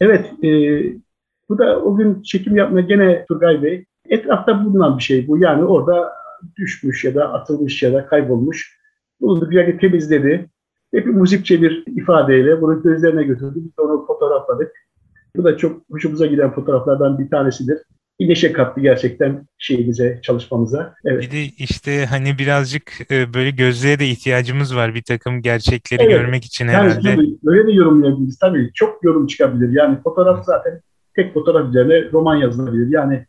Evet, e, bu da o gün çekim yapmaya gene Turgay Bey. Etrafta bulunan bir şey bu. Yani orada düşmüş ya da atılmış ya da kaybolmuş. Bunu güzelce temizledi. Hep bir müzikçe bir ifadeyle bunu gözlerine götürdü. Biz onu fotoğrafladık. Bu da çok hoşumuza giden fotoğraflardan bir tanesidir bir neşe kattı gerçekten şeyimize, çalışmamıza. Evet. Bir de işte hani birazcık e, böyle gözlüğe de ihtiyacımız var bir takım gerçekleri evet. görmek için herhalde. Yani böyle de yorumlayabiliriz tabii. Çok yorum çıkabilir. Yani fotoğraf zaten tek fotoğraf üzerine roman yazılabilir. Yani